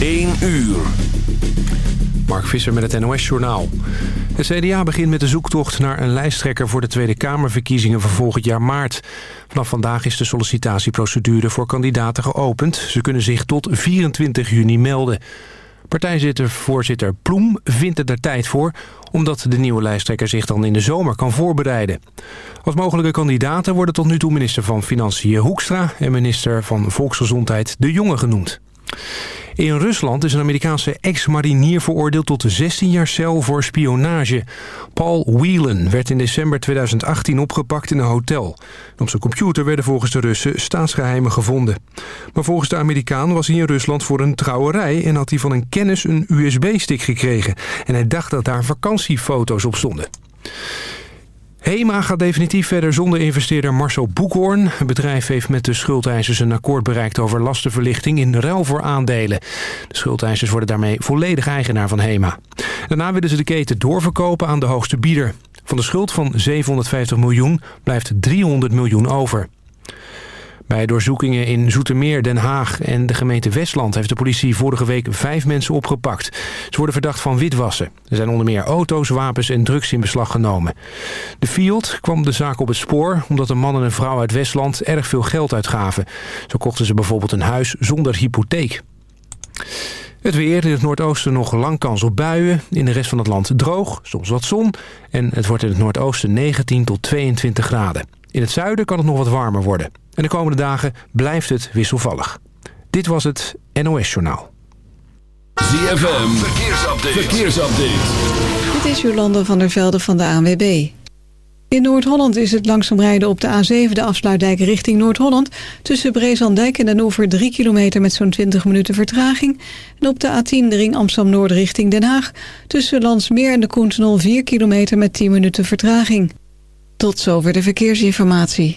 1 uur. Mark Visser met het NOS-journaal. Het CDA begint met de zoektocht naar een lijsttrekker... voor de Tweede Kamerverkiezingen van volgend jaar maart. Vanaf vandaag is de sollicitatieprocedure voor kandidaten geopend. Ze kunnen zich tot 24 juni melden. Partijvoorzitter Ploem vindt er er tijd voor... omdat de nieuwe lijsttrekker zich dan in de zomer kan voorbereiden. Als mogelijke kandidaten worden tot nu toe minister van Financiën Hoekstra... en minister van Volksgezondheid De Jonge genoemd. In Rusland is een Amerikaanse ex-marinier veroordeeld tot 16 jaar cel voor spionage. Paul Whelan werd in december 2018 opgepakt in een hotel. Op zijn computer werden volgens de Russen staatsgeheimen gevonden. Maar volgens de Amerikaan was hij in Rusland voor een trouwerij... en had hij van een kennis een USB-stick gekregen. En hij dacht dat daar vakantiefoto's op stonden. HEMA gaat definitief verder zonder investeerder Marcel Boekhoorn. Het bedrijf heeft met de schuldeisers een akkoord bereikt over lastenverlichting in ruil voor aandelen. De schuldeisers worden daarmee volledig eigenaar van HEMA. Daarna willen ze de keten doorverkopen aan de hoogste bieder. Van de schuld van 750 miljoen blijft 300 miljoen over. Bij doorzoekingen in Zoetermeer, Den Haag en de gemeente Westland... heeft de politie vorige week vijf mensen opgepakt. Ze worden verdacht van witwassen. Er zijn onder meer auto's, wapens en drugs in beslag genomen. De Fiat kwam de zaak op het spoor... omdat een man en een vrouw uit Westland erg veel geld uitgaven. Zo kochten ze bijvoorbeeld een huis zonder hypotheek. Het weer in het noordoosten nog lang kans op buien. In de rest van het land droog, soms wat zon. En het wordt in het noordoosten 19 tot 22 graden. In het zuiden kan het nog wat warmer worden. En de komende dagen blijft het wisselvallig. Dit was het NOS Journaal. ZFM, verkeersupdate. verkeersupdate. Dit is Jolanda van der Velde van de ANWB. In Noord-Holland is het langzaam rijden op de A7, de afsluitdijk richting Noord-Holland. Tussen Brezandijk en Den Oever 3 kilometer met zo'n 20 minuten vertraging. En op de A10 de ring Amsterdam-Noord richting Den Haag. Tussen Landsmeer en de Koentenol 4 kilometer met 10 minuten vertraging. Tot zover de verkeersinformatie.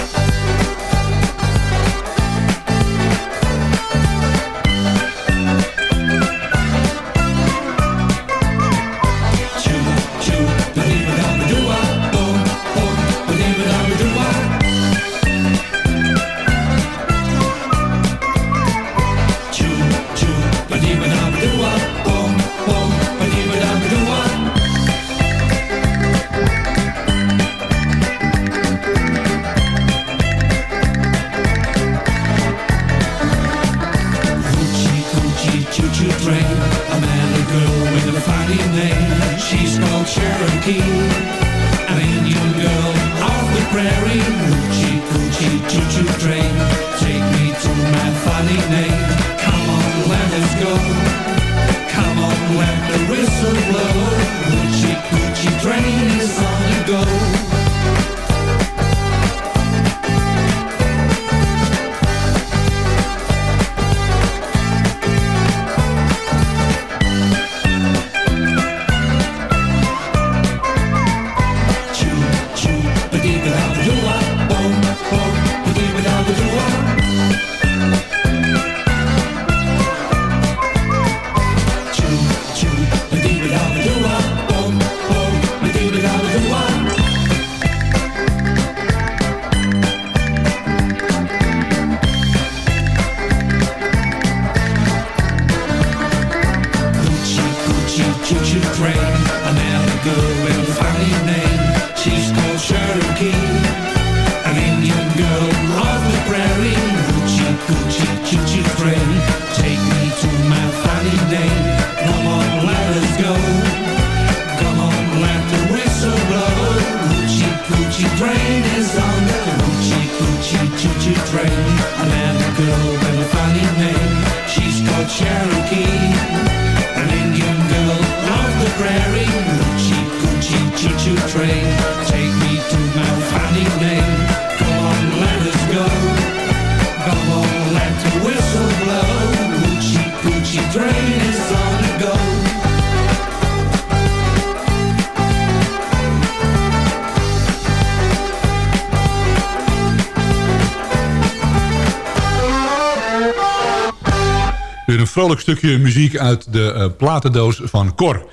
Vrolijk stukje muziek uit de eh, platendoos van Cor.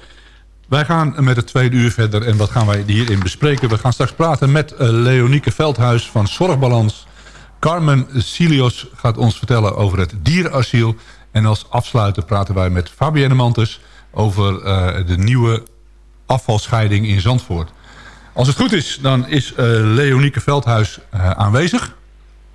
Wij gaan met het tweede uur verder en wat gaan wij hierin bespreken? We gaan straks praten met eh, Leonieke Veldhuis van Zorgbalans. Carmen Silios gaat ons vertellen over het dierenasiel. En als afsluiter praten wij met Fabienne Mantes over eh, de nieuwe afvalscheiding in Zandvoort. Als het goed is, dan is Leonieke Veldhuis aanwezig.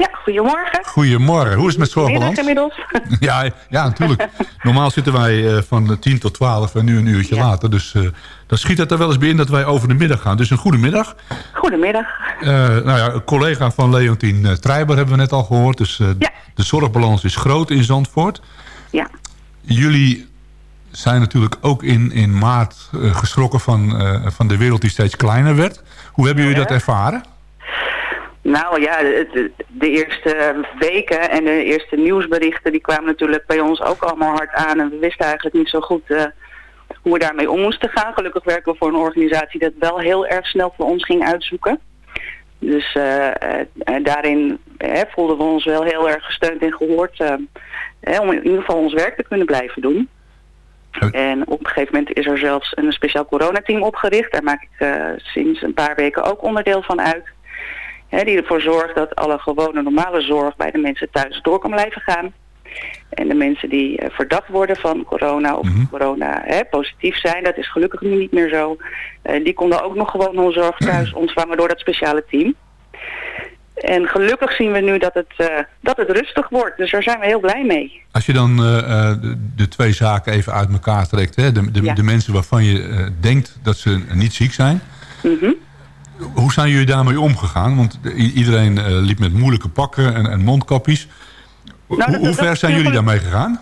Ja, goedemorgen. Goedemorgen, hoe is het met Zorgbalans? Middag inmiddels. Ja, ja, natuurlijk. Normaal zitten wij eh, van 10 tot 12 en nu een uurtje later. Dus eh, dan schiet het er wel eens bij in dat wij over de middag gaan. Dus een goede middag. Goedemiddag. Eh, nou ja, een collega van Leontien eh, Treiber hebben we net al gehoord. Dus eh, de zorgbalans is groot in Zandvoort. Ja. Jullie zijn natuurlijk ook in, in maart eh, geschrokken van, eh, van de wereld die steeds kleiner werd. Hoe hebben jullie dat ervaren? Nou ja, de, de- eerste weken en de eerste nieuwsberichten die kwamen natuurlijk bij ons ook allemaal hard aan. En we wisten eigenlijk niet zo goed eh, hoe we daarmee om moesten gaan. Gelukkig werken we voor een organisatie dat wel heel erg snel voor ons ging uitzoeken. Dus eh, eh, daarin voelden we ons wel heel erg gesteund en gehoord eh, eh, om in ieder geval ons werk te kunnen blijven doen. En op een gegeven moment is er zelfs een speciaal coronateam opgericht. Daar maak ik sinds een paar weken ook onderdeel van uit. Hè, die ervoor zorgt dat alle gewone normale zorg bij de mensen thuis door kan blijven gaan. En de mensen die eh, verdacht worden van corona of corona hè, positief zijn, dat is gelukkig nu niet meer zo. Eh, die konden ook nog gewoon hun zorg thuis ontvangen door dat speciale team. En gelukkig zien we nu dat het, eh, dat het rustig wordt. Dus daar zijn we heel blij mee. Als je dan de, de twee zaken even uit elkaar trekt. Hè? De, de, Ja. de mensen waarvan je denkt dat ze niet ziek zijn. Mhm. Hoe zijn jullie daarmee omgegaan? Want iedereen eh, liep met moeilijke pakken en, en mondkapjes. Nou, hoe, ver zijn jullie daarmee gegaan?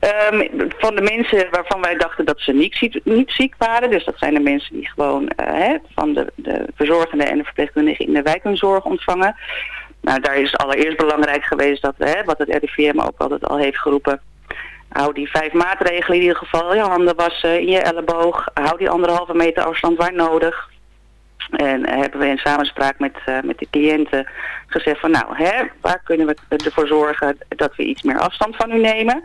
Ehm, van de mensen waarvan wij dachten dat ze niet ziek, niet ziek waren. Dus dat zijn de mensen die gewoon eh, hè, van de, de verzorgenden en de verpleegkundigen in de wijk hun zorg ontvangen. Nou, daar is allereerst belangrijk geweest dat, hè, wat het RIVM ook altijd al heeft geroepen. Hou die vijf maatregelen in ieder geval. Je handen wassen, in je elleboog. Hou die anderhalve meter afstand waar nodig. En hebben we in samenspraak met, eh, met de cliënten gezegd van nou, hè, waar kunnen we ervoor zorgen dat we iets meer afstand van u nemen.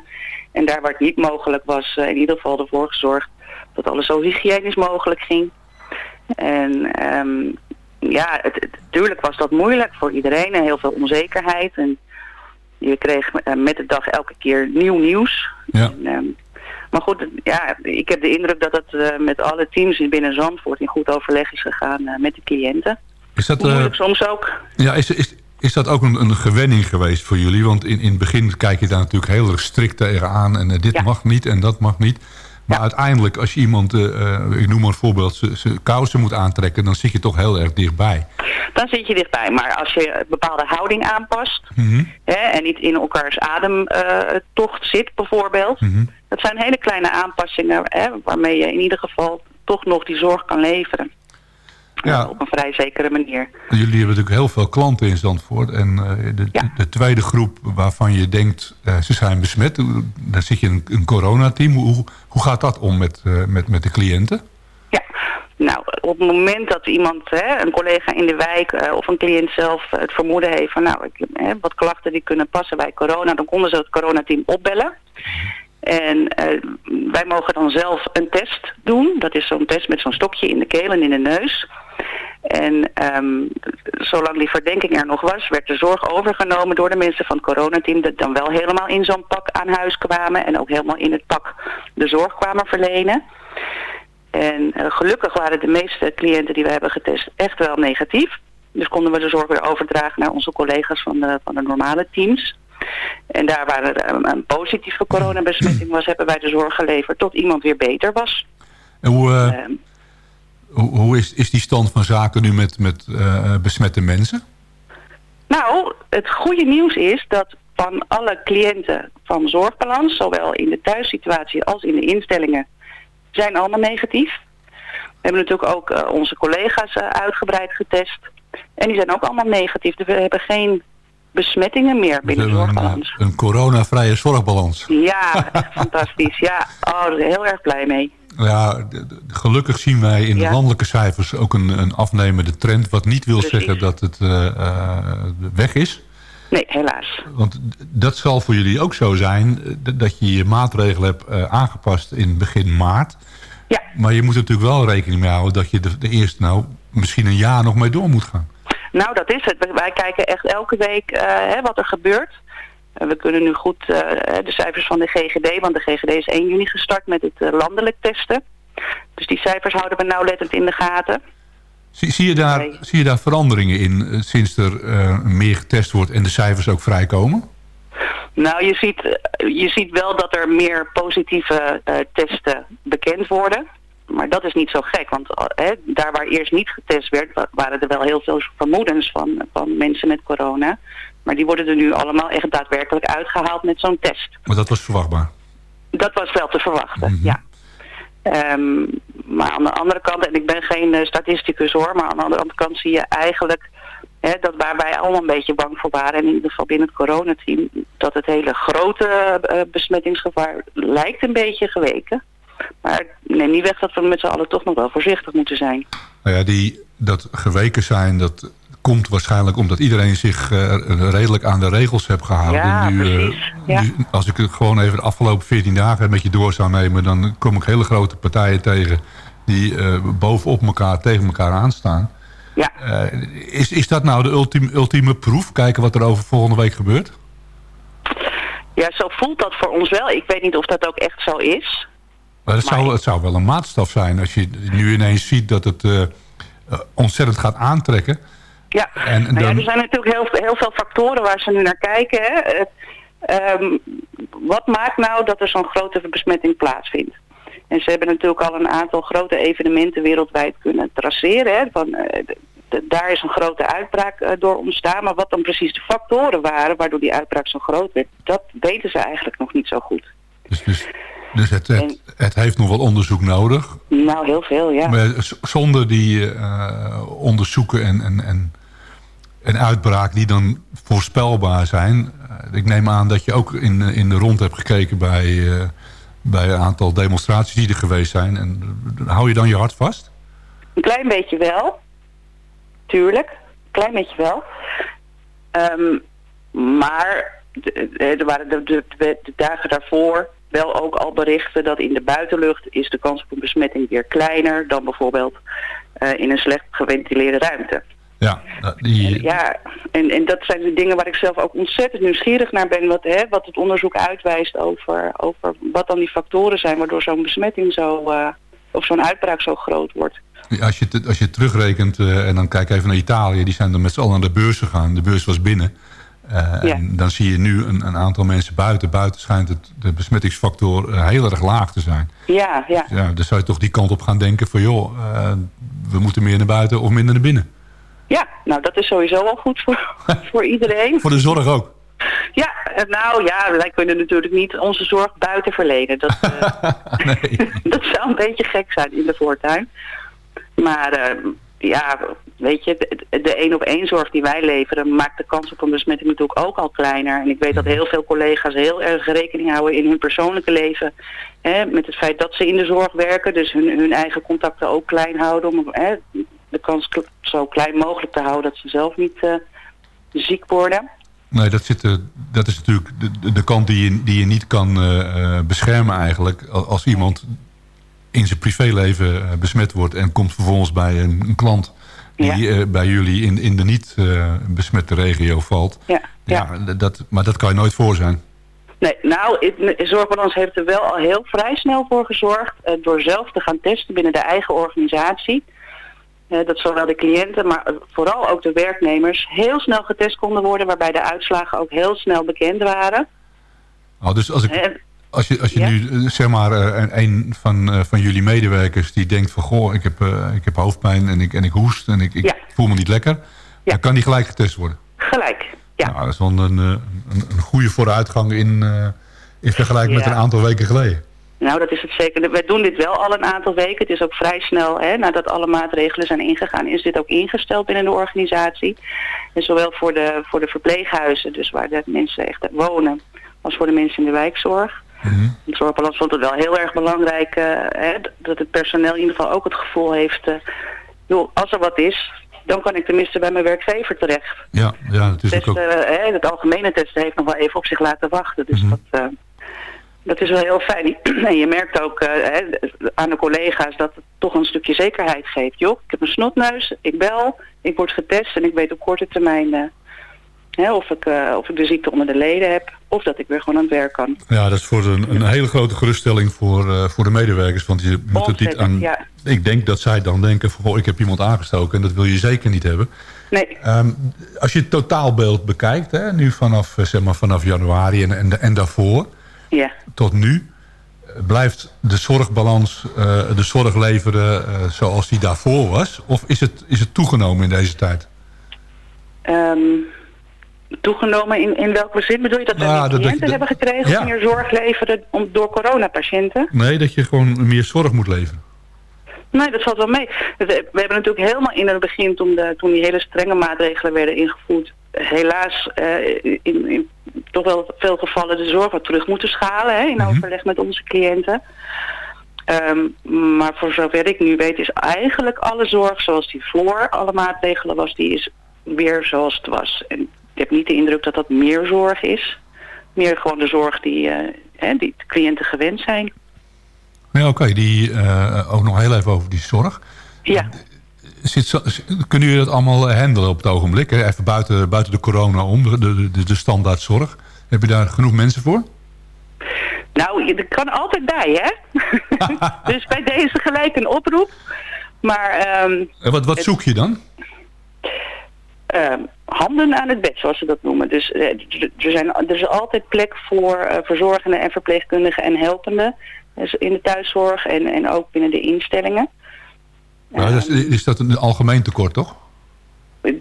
En daar waar het niet mogelijk was, eh, in ieder geval ervoor gezorgd dat alles zo hygiënisch mogelijk ging. En ehm, ja, het, natuurlijk was dat moeilijk voor iedereen en heel veel onzekerheid. En je kreeg eh, met de dag elke keer nieuw nieuws. Ja. En, ehm, maar goed, ja, ik heb de indruk dat het eh, met alle teams binnen Zandvoort in goed overleg is gegaan eh, met de cliënten. Is dat, eh, moeilijk soms ook. ja, is, is, is dat ook een, een gewenning geweest voor jullie? Want in, in het begin kijk je daar natuurlijk heel erg strikt tegenaan. En dit mag niet en dat mag niet. Maar uiteindelijk, als je iemand, eh, eh, ik noem maar een voorbeeld, zijn kousen moet aantrekken... dan zit je toch heel erg dichtbij. Dan zit je dichtbij. Maar als je een bepaalde houding aanpast Mhm. hè, en niet in elkaars ademtocht zit bijvoorbeeld. Mhm. Dat zijn hele kleine aanpassingen hè, waarmee je in ieder geval toch nog die zorg kan leveren. Ja. Op een vrij zekere manier. Jullie hebben natuurlijk heel veel klanten in Zandvoort. En eh, de, de, de tweede groep waarvan je denkt eh, ze zijn besmet... dan zit je in een, coronateam. Hoe, hoe gaat dat om met, eh, met, met de cliënten? Nou, op het moment dat iemand, hè, een collega in de wijk of een cliënt zelf het vermoeden heeft van nou, ik, hè, wat klachten die kunnen passen bij corona, dan konden ze het coronateam opbellen. En wij mogen dan zelf een test doen. Dat is zo'n test met zo'n stokje in de keel en in de neus. En ehm, zolang die verdenking er nog was, werd de zorg overgenomen door de mensen van het coronateam... dat dan wel helemaal in zo'n pak aan huis kwamen... en ook helemaal in het pak de zorg kwamen verlenen. En eh, gelukkig waren de meeste cliënten die we hebben getest echt wel negatief. Dus konden we de zorg weer overdragen naar onze collega's van de, van de normale teams. En daar waar er een, een positieve coronabesmetting was, hebben wij de zorg geleverd tot iemand weer beter was. En hoe, eh, Ehm, Hoe, hoe is, is die stand van zaken nu met, met eh, besmette mensen? Nou, het goede nieuws is dat van alle cliënten van Zorgbalans, zowel in de thuissituatie als in de instellingen, zijn allemaal negatief. We hebben natuurlijk ook eh, onze collega's eh, uitgebreid getest. En die zijn ook allemaal negatief. Dus we hebben geen besmettingen meer binnen hebben Zorgbalans. Een, een coronavrije zorgbalans. Ja, fantastisch. Ja, oh, daar ben ik heel erg blij mee. Ja, gelukkig zien wij in de landelijke cijfers ook een, een afnemende trend. Wat niet wil Precies. zeggen dat het eh, eh, weg is. Nee, helaas. Want dat zal voor jullie ook zo zijn. eh, dat je je maatregelen hebt aangepast in begin maart. Ja. Maar je moet er natuurlijk wel rekening mee houden dat je de, de eerste nou misschien een jaar nog mee door moet gaan. Nou, dat is het. Wij- kijken echt elke week hè, wat er gebeurt. We kunnen nu goed eh, de cijfers van de GGD, want de GGD is 1 juni gestart met het eh, landelijk testen. Dus die cijfers houden we nauwlettend in de gaten. Zie, zie, je, daar, Nee. zie je daar veranderingen in eh, sinds er meer getest wordt en de cijfers ook vrijkomen? Nou, je ziet, je ziet wel dat er meer positieve testen bekend worden. Maar dat is niet zo gek, want hè, daar waar eerst niet getest werd, wa- waren er wel heel veel vermoedens van, van mensen met corona. Maar die worden er nu allemaal echt daadwerkelijk uitgehaald met zo'n test. Maar dat was verwachtbaar. Dat was wel te verwachten, Mhm. ja. Ehm, maar aan de andere kant, en ik ben geen eh, statisticus hoor, maar aan de andere kant zie je eigenlijk hè, dat waar wij allemaal een beetje bang voor waren, en in ieder geval binnen het coronateam, dat het hele grote eh, besmettingsgevaar lijkt een beetje geweken. Maar neem niet weg dat we met z'n allen toch nog wel voorzichtig moeten zijn. Nou ja, die, dat geweken zijn, dat komt waarschijnlijk omdat iedereen zich eh, redelijk aan de regels heeft gehouden. Ja, nu, eh, precies. Ja. nu, als ik het gewoon even de afgelopen 14 dagen met je door zou nemen, dan kom ik hele grote partijen tegen die eh, bovenop elkaar tegen elkaar aanstaan. Ja. Is, is dat nou de ultieme, ultieme proef? Kijken wat er over volgende week gebeurt? Ja, zo voelt dat voor ons wel. Ik weet niet of dat ook echt zo is. Maar het, zou, het zou wel een maatstaf zijn als je nu ineens ziet dat het ontzettend gaat aantrekken. Ja, En nou ja, er zijn natuurlijk heel, heel veel factoren waar ze nu naar kijken. Hè. Het, ehm, wat maakt nou dat er zo'n grote besmetting plaatsvindt? En ze hebben natuurlijk al een aantal grote evenementen wereldwijd kunnen traceren. Hè. Van, eh, daar is een grote uitbraak eh, door ontstaan. Maar wat dan precies de factoren waren waardoor die uitbraak zo groot werd, dat weten ze eigenlijk nog niet zo goed. Dus, dus, dus het, het, het heeft nog wel onderzoek nodig. Nou, heel veel, ja. Maar zonder die eh, onderzoeken en, en, en, en uitbraak die dan voorspelbaar zijn. eh, ik neem aan dat je ook in, in de rond hebt gekeken bij, eh, bij een aantal demonstraties die er geweest zijn. En eh, hou je dan je hart vast? Een klein beetje wel. Tuurlijk. Een klein beetje wel. Ehm, maar er waren de, de, de, dagen daarvoor wel ook al berichten dat in de buitenlucht is de kans op een besmetting weer kleiner dan bijvoorbeeld eh, in een slecht geventileerde ruimte. Ja, nou, die, Ja, en, en dat zijn de dingen waar ik zelf ook ontzettend nieuwsgierig naar ben. Wat, hè, wat het onderzoek uitwijst over, over wat dan die factoren zijn waardoor zo'n besmetting zo, eh, of zo'n uitbraak zo groot wordt. Als je, als je terugrekent eh, en dan kijk even naar Italië. Die zijn dan met z'n allen naar de beurs gegaan. De beurs was binnen. Eh, Ja. En dan zie je nu een, een aantal mensen buiten. Buiten schijnt het, de besmettingsfactor eh, heel erg laag te zijn. Ja, ja. Ja, dan zou je toch die kant op gaan denken van... joh, eh, we moeten meer naar buiten of minder naar binnen. Ja, nou dat is sowieso al goed voor, voor iedereen. Voor de zorg ook. Ja, eh, nou ja, wij kunnen natuurlijk niet onze zorg buiten verlenen. Dat, eh, dat zou een beetje gek zijn in de voortuin. Maar eh, ja, weet je, de, de één op één zorg die wij leveren maakt de kans op een besmetting natuurlijk ook al kleiner. En ik weet dat heel veel collega's heel erg rekening houden in hun persoonlijke leven. Hè, met het feit dat ze in de zorg werken, dus hun, hun eigen contacten ook klein houden. Om hè, de kans zo klein mogelijk te houden dat ze zelf niet eh, ziek worden. Nee, dat, zit, eh, dat is natuurlijk de, de, kant die je, die je niet kan eh, beschermen eigenlijk. Al- Als iemand in zijn privéleven besmet wordt... en komt vervolgens bij een, een klant die bij jullie in, in de niet besmette regio valt. Ja, Ja, dat, maar dat kan je nooit voor zijn. Nee, nou, Zorgbalans heeft er wel al heel vrij snel voor gezorgd... door zelf te gaan testen binnen de eigen organisatie. Eh, dat zowel de cliënten, maar eh, vooral ook de werknemers... heel snel getest konden worden... waarbij de uitslagen ook heel snel bekend waren. Nou, dus als ik, En- Als je, als je Ja. nu, eh, zeg maar, eh, een, van, eh, van jullie medewerkers die denkt van... goh, ik heb, eh, ik heb hoofdpijn en ik, en ik hoest en ik, ik Ja. voel me niet lekker... dan kan die gelijk getest worden. Gelijk, ja. Nou, dat is wel een, een, goede vooruitgang in, eh, in vergelijking met een aantal weken geleden. Nou, dat is het zeker. Wij doen dit wel al een aantal weken. Het is ook vrij snel, hè, nadat alle maatregelen zijn ingegaan, is dit ook ingesteld binnen de organisatie. En zowel voor de, voor de verpleeghuizen, dus waar de mensen echt wonen, als voor de mensen in de wijkzorg. De zorgbalans vond het wel heel erg belangrijk eh, hè, dat het personeel in ieder geval ook het gevoel heeft, eh, joh, als er wat is, dan kan ik tenminste bij mijn werkgever terecht. Ja, ja het is ook... Testen, hè, het algemene testen heeft nog wel even op zich laten wachten. Dus dat, eh, dat is wel heel fijn. En je merkt ook eh, hè, aan de collega's dat het toch een stukje zekerheid geeft. Joh, ik heb een snotneus, ik bel, ik word getest en ik weet op korte termijn eh, hè, of, ik, eh, of ik de ziekte onder de leden heb. Of dat ik weer gewoon aan het werk kan. Ja, dat is voor een, een hele grote geruststelling voor, voor de medewerkers. Want je moet het niet aan... ja. Ik denk dat zij dan denken van... Goh, ik heb iemand aangestoken en dat wil je zeker niet hebben. Nee. Ehm, als je het totaalbeeld bekijkt, hè, nu vanaf, zeg maar, vanaf januari en, en, en daarvoor Ja. tot nu... eh, blijft de zorgbalans, eh, de zorg leveren eh, zoals die daarvoor was? Of is het, is het toegenomen in deze tijd? Ehm, toegenomen in, in welke zin bedoel je dat we Nou, meer dat- cliënten dat- hebben gekregen Ja. meer zorg leveren om, door coronapatiënten? Nee, dat je gewoon meer zorg moet leveren. Nee, dat valt wel mee. We, we hebben natuurlijk helemaal in het begin, toen, de, toen die hele strenge maatregelen werden ingevoerd, helaas eh, in, in toch wel veel gevallen de zorg wat terug moeten schalen hè, in overleg met onze cliënten. Ehm, maar voor zover ik nu weet is eigenlijk alle zorg zoals die voor alle maatregelen was, die is weer zoals het was. En ik heb niet de indruk dat dat meer zorg is. Meer gewoon de zorg die, eh, hè, die de cliënten gewend zijn. Ja, oké. Die eh, ook nog heel even over die zorg. Ja. Zit, zo- kunnen jullie dat allemaal eh, handelen op het ogenblik? Hè? Even buiten, buiten de corona om, de, de, de, de standaard zorg. Heb je daar genoeg mensen voor? Nou, je- er kan altijd bij, hè? dus bij deze gelijk een oproep. Maar ehm, En wat, wat zoek je dan? ehm, handen aan het bed, zoals ze dat noemen. Dus eh, er, zijn, er is altijd plek voor eh, verzorgenden en verpleegkundigen en helpenden. Dus in de thuiszorg en, en ook binnen de instellingen. Nou, is, is dat een algemeen tekort, toch?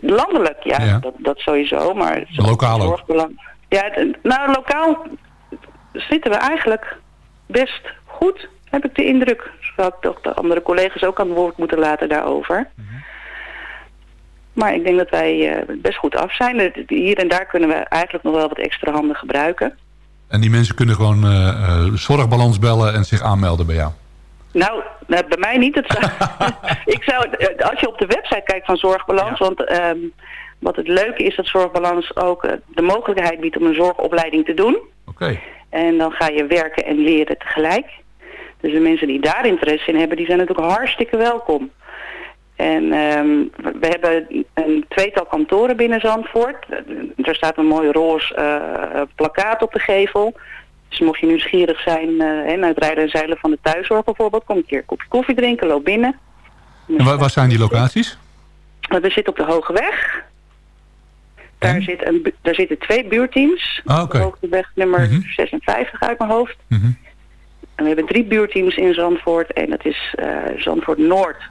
Landelijk, ja, Ja. Dat, dat sowieso. Maar Lokaal ook? Ja, nou, lokaal zitten we eigenlijk best goed, heb ik de indruk. Zou ik toch de andere collega's ook aan het woord moeten laten daarover. Maar ik denk dat wij eh, best goed af zijn. Er- Hier en daar kunnen we eigenlijk nog wel wat extra handen gebruiken. En die mensen kunnen gewoon eh, eh, zorgbalans bellen en zich aanmelden bij jou. Nou, nou, bij mij niet. Het zou- ik zou, eh, als je op de website kijkt van Zorgbalans, want ehm, wat het leuke is dat Zorgbalans ook eh, de mogelijkheid biedt om een zorgopleiding te doen. Oké. En dan ga je werken en leren tegelijk. Dus de mensen die daar interesse in hebben, die zijn natuurlijk hartstikke welkom. En ehm, we hebben een tweetal kantoren binnen Zandvoort. Eh, Er staat een mooi roze eh, plakkaat op de gevel. Dus mocht je nieuwsgierig zijn hè, naar het rijden en zeilen van de thuiszorg bijvoorbeeld... kom een keer een kopje koffie drinken, loop binnen. En waar, waar zijn die locaties? We zitten op de Hoge Weg. Daar, zit een, daar zitten twee buurteams. Ah, oké. Op de Hoge nummer 56 uit mijn hoofd. Mhm. En we hebben drie buurteams in Zandvoort. En dat is eh, Zandvoort Noord,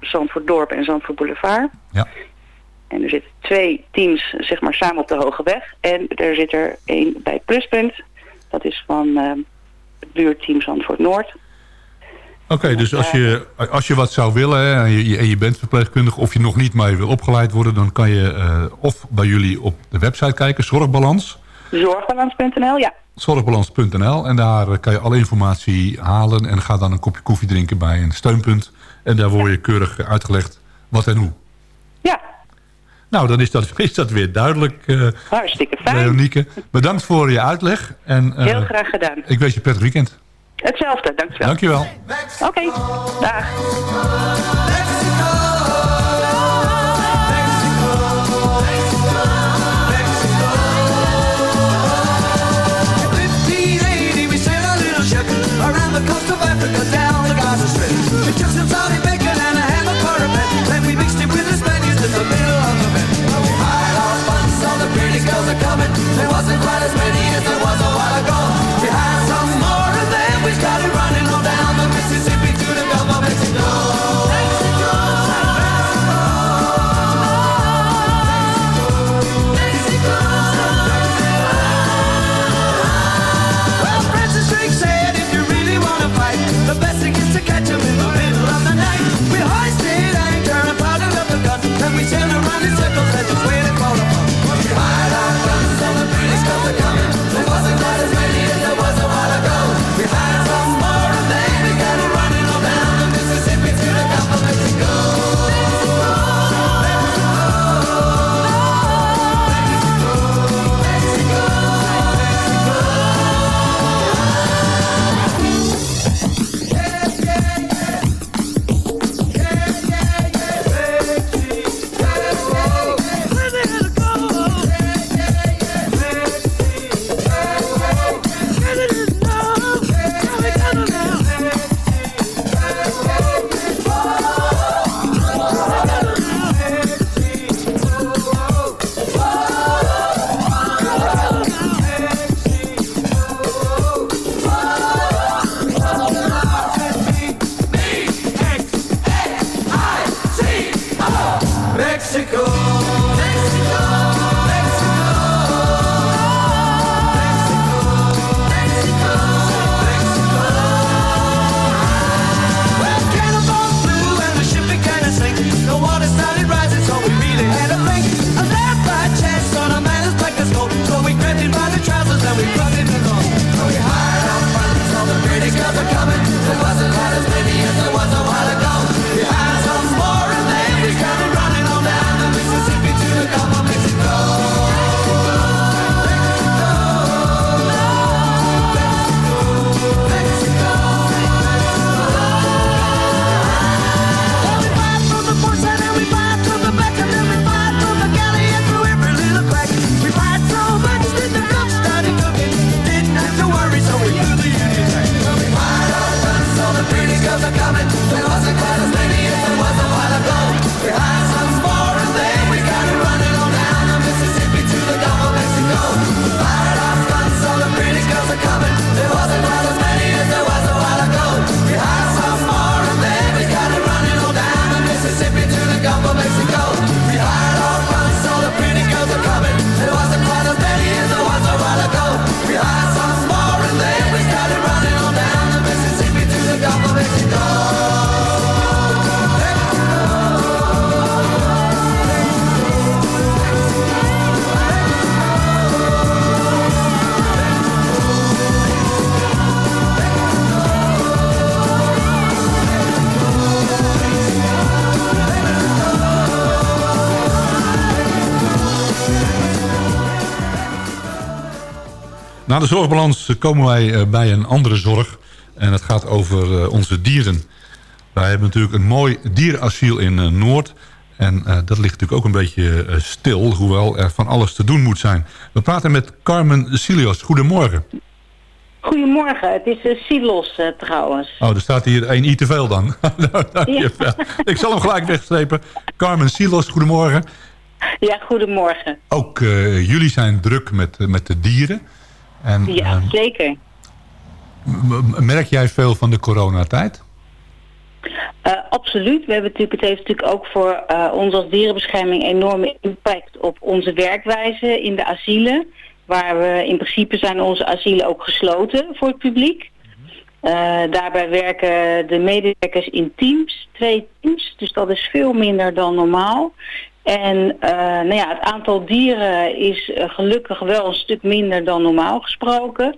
Zandvoort Dorp en Zandvoort Boulevard. Ja. En er zitten twee teams zeg maar samen op de Hoge Weg. En er zit er één bij Pluspunt. Dat is van eh, het buurteam Zandvoort Noord. Oké, dus als je, als je wat zou willen hè, en, je, en je bent verpleegkundige... of je nog niet maar je wil opgeleid worden... dan kan je eh, of bij jullie op de website kijken, Zorgbalans. Zorgbalans.nl, ja. Zorgbalans.nl. En daar eh, kan je alle informatie halen... en ga dan een kopje koffie drinken bij een steunpunt. En daar word je keurig uitgelegd wat en hoe. Ja. Nou, dan is dat, is dat weer duidelijk, eh Hartstikke fijn. Leonieke. Bedankt voor je uitleg. En, eh, Heel graag gedaan. Ik wens je een prettig weekend. Hetzelfde, dankjewel. Dankjewel. Oké, dag. we sailed a little ship around the coast of Africa down the Gaza Strip. Oh. De zorgbalans komen wij eh, bij een andere zorg. En het gaat over eh, onze dieren. Wij hebben natuurlijk een mooi dierenasiel in eh, Noord. En dat ligt natuurlijk ook een beetje stil, hoewel er van alles te doen moet zijn. We praten met Carmen Silios. Goedemorgen. Goedemorgen, het is uh, Silos trouwens. Oh, er staat hier één i te veel dan. Nou, dankjewel. Ik zal hem gelijk wegstrepen. Carmen Silos, goedemorgen. Ja, goedemorgen. Ook jullie zijn druk met, met de dieren. En, Ja, ehm, zeker. merk jij veel van de coronatijd? Eh, absoluut. We hebben natuurlijk, het heeft natuurlijk ook voor eh, ons als dierenbescherming enorme impact op onze werkwijze in de asielen. Waar we in principe zijn onze asielen ook gesloten voor het publiek. Eh, daarbij werken de medewerkers in teams, twee teams. Dus dat is veel minder dan normaal. En eh, nou ja, het aantal dieren is eh, gelukkig wel een stuk minder dan normaal gesproken.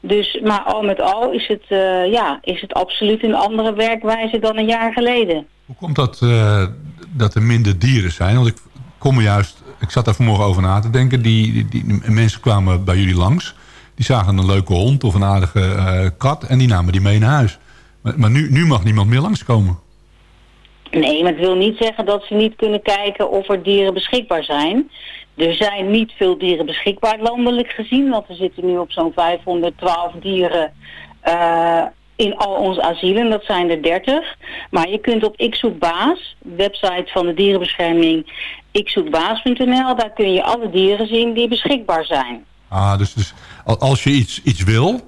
Dus, maar al met al is het, eh, ja, is het absoluut een andere werkwijze dan een jaar geleden. Hoe komt dat dat er minder dieren zijn? Want ik kom juist, ik zat daar vanmorgen over na te denken. Die, die, mensen kwamen bij jullie langs. Die zagen een leuke hond of een aardige kat en die namen die mee naar huis. Maar, maar nu, nu mag niemand meer langskomen. Nee, maar het wil niet zeggen dat ze niet kunnen kijken of er dieren beschikbaar zijn. Er zijn niet veel dieren beschikbaar landelijk gezien, want we zitten nu op zo'n 512 dieren eh, in al onze asielen. Dat zijn er 30. Maar je kunt op Ik Zoek Baas, website van de dierenbescherming, ikzoekbaas.nl, daar kun je alle dieren zien die beschikbaar zijn. Ah, dus, dus al- als je iets, iets wil,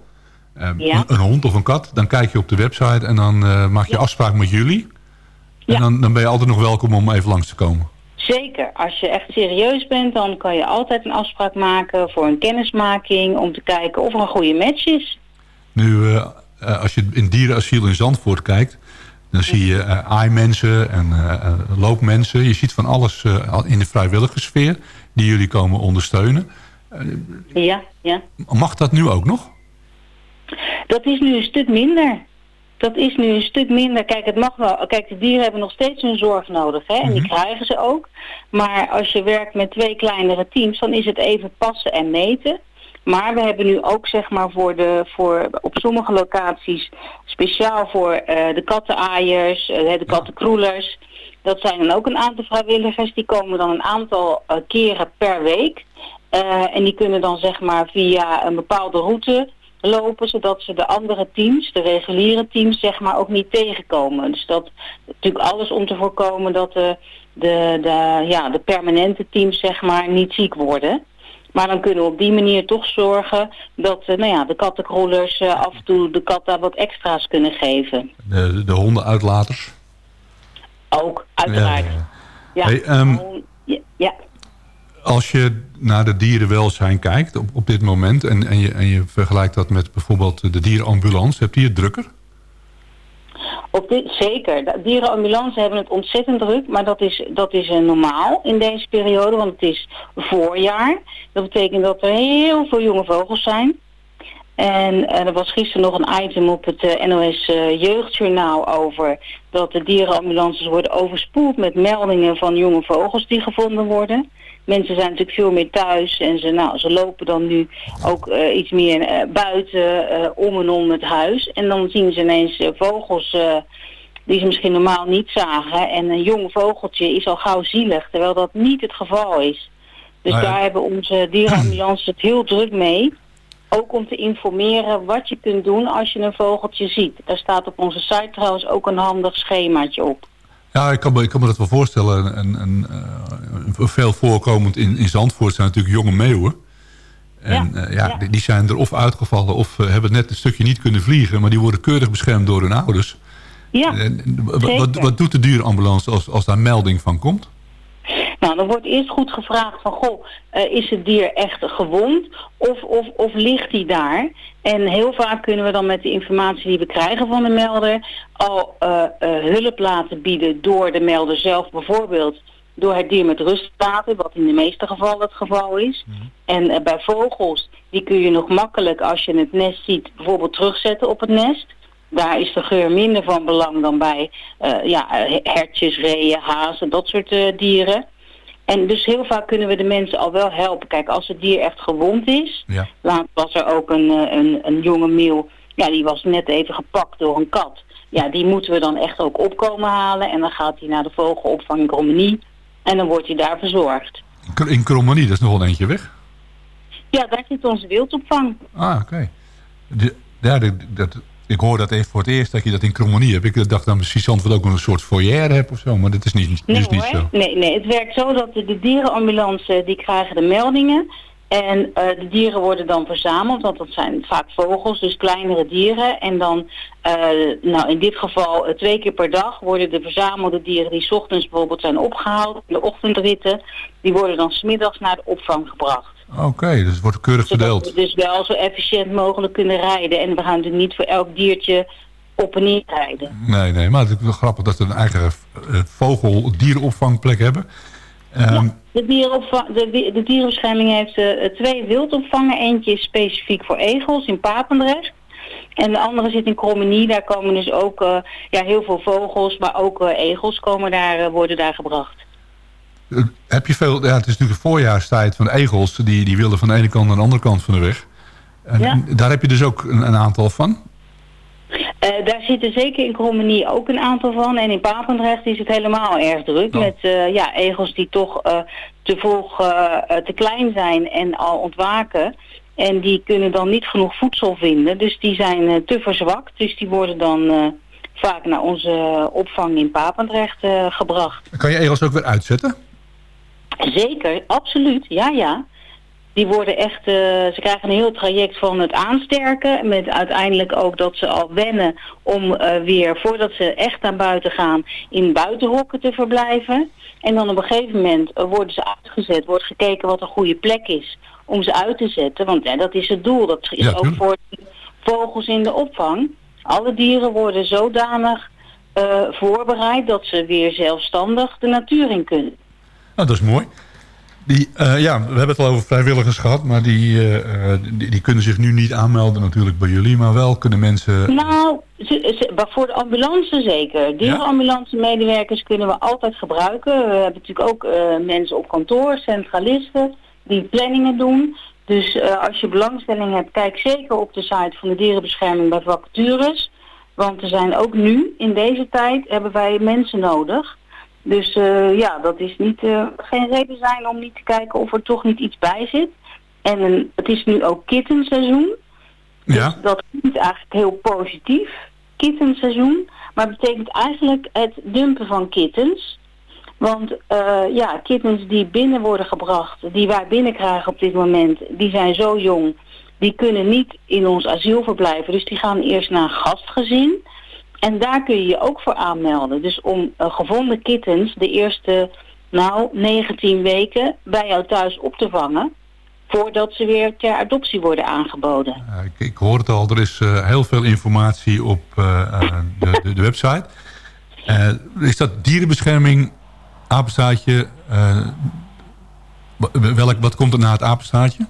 eh, Ja. een, een hond of een kat, dan kijk je op de website en dan eh, maak je afspraak met jullie. En dan, dan ben je altijd nog welkom om even langs te komen. Zeker, als je echt serieus bent, dan kan je altijd een afspraak maken voor een kennismaking om te kijken of er een goede match is. Nu, eh, eh, als je in dierenasiel in Zandvoort kijkt... dan zie je eh aaimensen en loopmensen. Je ziet van alles in de vrijwilligerssfeer die jullie komen ondersteunen. Ja, ja. Mag dat nu ook nog? Dat is nu een stuk minder. Dat is nu een stuk minder. Kijk, het mag wel. Kijk, de dieren hebben nog steeds hun zorg nodig. Hè? En die krijgen ze ook. Maar als je werkt met twee kleinere teams, dan is het even passen en meten. Maar we hebben nu ook zeg maar voor de, voor, op sommige locaties speciaal voor eh, de kattenaaiers, eh, de kattenkroelers. Dat zijn dan ook een aantal vrijwilligers. Die komen dan een aantal eh, keren per week. En die kunnen dan zeg maar via een bepaalde route lopen, zodat ze de andere teams, de reguliere teams, zeg maar ook niet tegenkomen. Dus dat natuurlijk alles om te voorkomen dat de, de, de, ja, de permanente teams zeg maar niet ziek worden. Maar dan kunnen we op die manier toch zorgen dat eh, nou ja, de kattenkroelers eh, af en toe de katten wat extra's kunnen geven. De, de hondenuitlaters? Ook, uiteraard. Ja, ja. Ja, Hey, ehm, gewoon- ja, ja. Als je naar de dierenwelzijn kijkt op, op dit moment... En, en, je, en je vergelijkt dat met bijvoorbeeld de dierenambulance... hebt die het drukker? Op dit, zeker. De dierenambulance hebben het ontzettend druk, maar dat is, dat is uh, normaal in deze periode, want het is voorjaar. Dat betekent dat er heel veel jonge vogels zijn. En uh, er was gisteren nog een item op het uh, NOS Jeugdjournaal over dat de dierenambulances worden overspoeld met meldingen van jonge vogels die gevonden worden mensen zijn natuurlijk veel meer thuis en ze, nou, ze lopen dan nu ook uh, iets meer uh, buiten uh, om en om het huis. En dan zien ze ineens vogels die ze misschien normaal niet zagen. En een jong vogeltje is al gauw zielig, terwijl dat niet het geval is. Dus Nou ja. daar hebben onze dierenambulances het heel druk mee. Ook om te informeren wat je kunt doen als je een vogeltje ziet. Daar staat op onze site trouwens ook een handig schemaatje op. Ja, ik kan me, ik kan me dat wel voorstellen. En, en, eh, veel voorkomend in, in Zandvoort zijn natuurlijk jonge meeuwen. En ja, ja, Die, die zijn er of uitgevallen of uh, hebben net een stukje niet kunnen vliegen. Maar die worden keurig beschermd door hun ouders. Ja, en, wat, wat, doet de dierenambulance als, als daar melding van komt? Nou, dan wordt eerst goed gevraagd van, goh, uh, is het dier echt gewond of, of, of ligt hij daar? En heel vaak kunnen we dan met de informatie die we krijgen van de melder al uh, uh, hulp laten bieden door de melder zelf bijvoorbeeld door het dier met rust te laten, wat in de meeste gevallen het geval is. Mm. En bij vogels, die kun je nog makkelijk als je het nest ziet bijvoorbeeld terugzetten op het nest. Daar is de geur minder van belang dan bij ja, hertjes, reeën, hazen, dat soort dieren. En dus heel vaak kunnen we de mensen al wel helpen. Kijk, als het dier echt gewond is. Ja. Laatst was er ook een, een, een jonge meeuw. Ja, die was net even gepakt door een kat. Ja, die moeten we dan echt ook opkomen halen. En dan gaat hij naar de vogelopvang in Krommenie. En dan wordt hij daar verzorgd. In Krommenie, dat is nog wel een eentje weg. Ja, daar zit onze wildopvang. Ah, oké. Okay. Ja, dat, ik hoor dat even voor het eerst dat je dat in Krommenie hebt. Ik dacht dan misschien Zandvoort ook een soort foyer hebt of zo, maar dat is niet, nee, dus niet zo. Nee, nee, het werkt zo dat de, dierenambulance die krijgen de meldingen. En uh, de dieren worden dan verzameld, want dat zijn vaak vogels, dus kleinere dieren. En dan, uh, nou in dit geval uh, twee keer per dag worden de verzamelde dieren die ochtends bijvoorbeeld zijn opgehaald, de ochtendritten, die worden dan smiddags naar de opvang gebracht. Oké, okay, dus het wordt keurig verdeeld. We dus wel zo efficiënt mogelijk kunnen rijden. En we gaan natuurlijk niet voor elk diertje op en neer rijden. Nee, nee, maar het is wel grappig dat ze een eigen uh, vogel-dierenopvangplek hebben. Um, ja, de, dierenopvang, de, de, dierenbescherming heeft uh, twee wildopvangen. Eentje is specifiek voor egels in Papendrecht. En de andere zit in Krommenie. Daar komen dus ook uh, ja, heel veel vogels, maar ook egels komen daar, worden daar gebracht. Heb je veel, ja, het is natuurlijk de voorjaarstijd van de egels. Die, die willen van de ene kant naar de andere kant van de weg. En ja. daar heb je dus ook een, een aantal van? Uh, daar zitten zeker in Krommenie ook een aantal van. En in Papendrecht is het helemaal erg druk. Oh. Met uh, ja, egels die toch uh, te vroeg te klein zijn en al ontwaken. En die kunnen dan niet genoeg voedsel vinden. Dus die zijn te verzwakt. Dus die worden dan vaak naar onze opvang in Papendrecht gebracht. Kan je egels ook weer uitzetten? Zeker, absoluut. Ja, ja. Die worden echt, uh, ze krijgen een heel traject van het aansterken. Met uiteindelijk ook dat ze al wennen om uh, weer, voordat ze echt naar buiten gaan, in buitenhokken te verblijven. En dan op een gegeven moment uh, worden ze uitgezet, wordt gekeken wat een goede plek is om ze uit te zetten. Want ja, dat is het doel. Dat is ja, ook voor vogels in de opvang. Alle dieren worden zodanig voorbereid dat ze weer zelfstandig de natuur in kunnen. Nou, dat is mooi. Die, uh, ja, we hebben het al over vrijwilligers gehad, maar die, uh, die, die, kunnen zich nu niet aanmelden natuurlijk bij jullie, maar wel kunnen mensen... Nou, ze, ze, voor de ambulance zeker. Dierenambulance medewerkers kunnen we altijd gebruiken. We hebben natuurlijk ook uh, mensen op kantoor, centralisten, die planningen doen. Dus als je belangstelling hebt, kijk zeker op de site van de dierenbescherming bij vacatures. Want er zijn ook nu, in deze tijd, hebben wij mensen nodig... Dus uh, ja, dat is niet, uh, geen reden zijn om niet te kijken of er toch niet iets bij zit. En een, het is nu ook kittenseizoen. Ja. Dus dat klinkt eigenlijk heel positief, kittenseizoen. Maar betekent eigenlijk het dumpen van kittens. Want uh, ja, kittens die binnen worden gebracht, die wij binnenkrijgen op dit moment, die zijn zo jong. Die kunnen niet in ons asiel verblijven. Dus die gaan eerst naar een gastgezin. En daar kun je je ook voor aanmelden. Dus om uh, gevonden kittens, de eerste nou 19 weken bij jou thuis op te vangen voordat ze weer ter adoptie worden aangeboden. Ik, hoor het al, er is uh, heel veel informatie op uh, de, de, de, website. is dat dierenbescherming, apenstaartje, welk, wat komt er na het apenstaartje?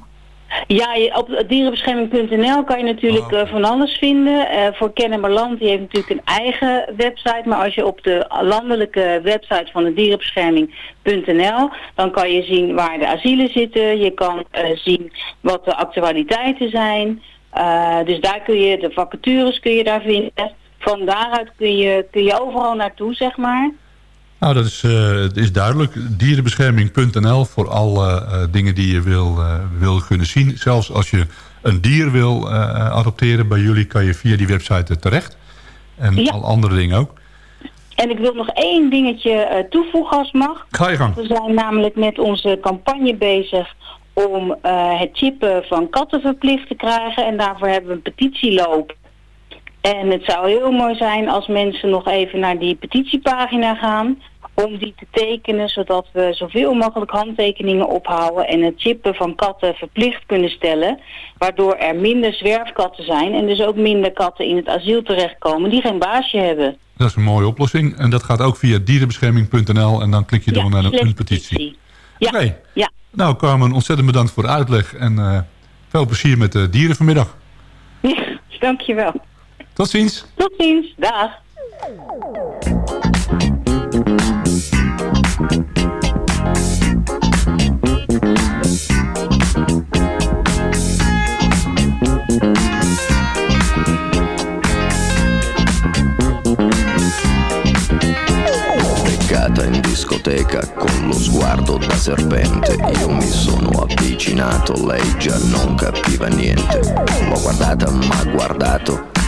Ja, op dierenbescherming.nl kan je natuurlijk uh, van alles vinden. Uh, voor Kennemerland, die heeft natuurlijk een eigen website. Maar als je op de landelijke website van de dierenbescherming.nl... dan kan je zien waar de asielen zitten. Je kan uh, zien wat de actualiteiten zijn. dus daar kun je, de vacatures kun je daar vinden. Van daaruit kun je, kun je overal naartoe, zeg maar. Nou, dat is, uh, is duidelijk. Dierenbescherming.nl voor alle uh, dingen die je wil, uh, wil kunnen zien. Zelfs als je een dier wil adopteren bij jullie... kan je via die website terecht. En ja. al andere dingen ook. En ik wil nog één dingetje toevoegen als mag. Ga je gang. We zijn namelijk met onze campagne bezig om het chippen van katten verplicht te krijgen. En daarvoor hebben we een petitie lopen. En het zou heel mooi zijn als mensen nog even naar die petitiepagina gaan om die te tekenen, zodat we zoveel mogelijk handtekeningen ophouden en het chippen van katten verplicht kunnen stellen, waardoor er minder zwerfkatten zijn en dus ook minder katten in het asiel terechtkomen die geen baasje hebben. Dat is een mooie oplossing en dat gaat ook via dierenbescherming.nl en dan klik je door naar een, een petitie. Ja, Oké. ja. Nou Carmen, ontzettend bedankt voor de uitleg en uh, veel plezier met de dieren vanmiddag. Ja, dankjewel. Tot ziens. Tot ziens. Dag. in discoteca con lo sguardo da serpente Io mi sono avvicinato, lei già non capiva niente L'ho guardata, ma guardato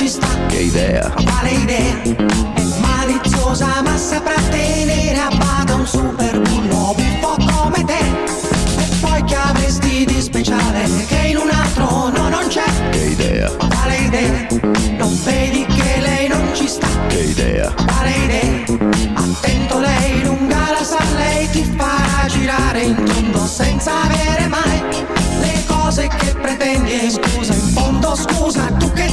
Ci sta. Che idea. Quale idea? È maliziosa ma saprà tenere a bada un super bullo. Buffo come te. E poi che avresti di speciale? Che in un altro no non c'è. Che idea. Quale idea? Non vedi che lei non ci sta. Che idea. Quale idea? Attento lei lunga la sa lei ti farà girare in tondo senza avere mai le cose che pretendi. Scusa in fondo scusa tu che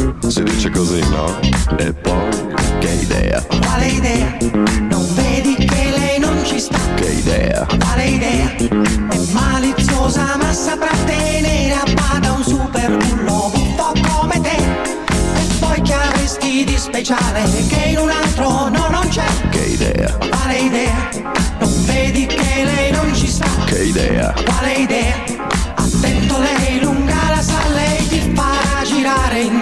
Si dice così, no? E poi, che idea? Quale idea? Non vedi che lei non ci sta Che idea? Quale idea? È maliziosa ma saprà tenere a bada un super bullo buffo come te E poi che avresti di speciale che in un altro no non c'è Che idea? Quale idea? Non vedi che lei non ci sta Che idea? Quale idea? Attento lei lunga la sa lei ti farà girare in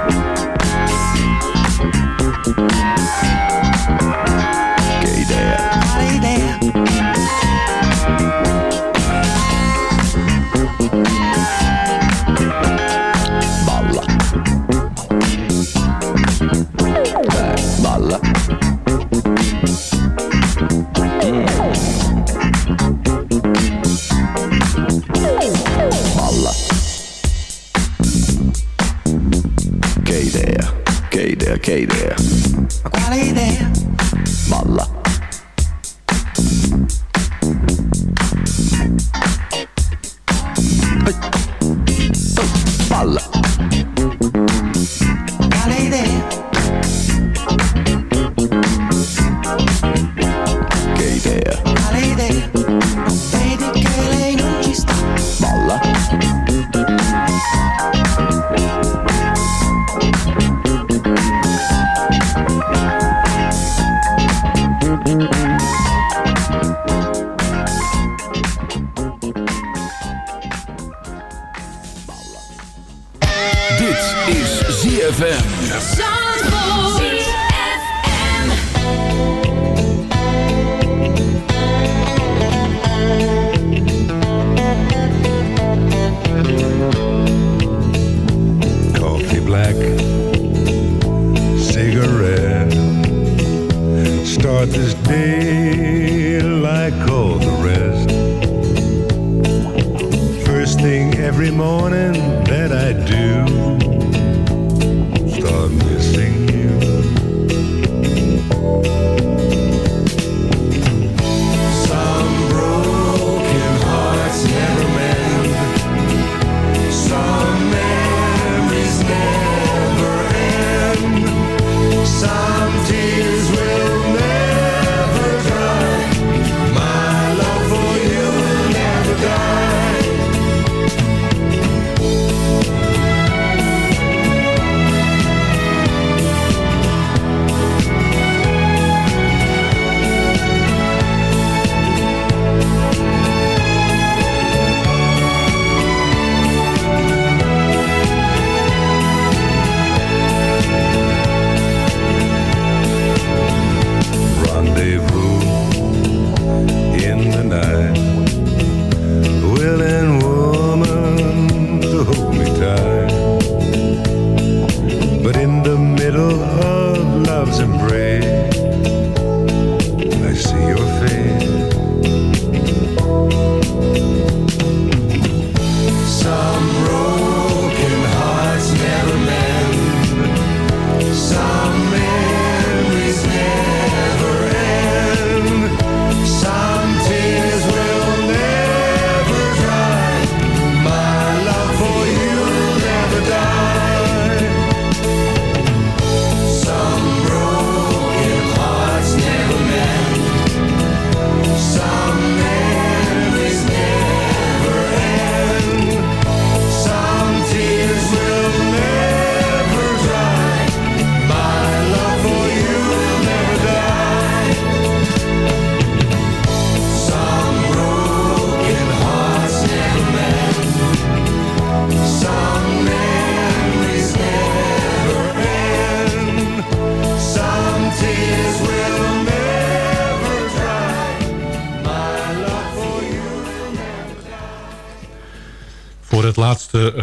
idea, che idea? Ma quale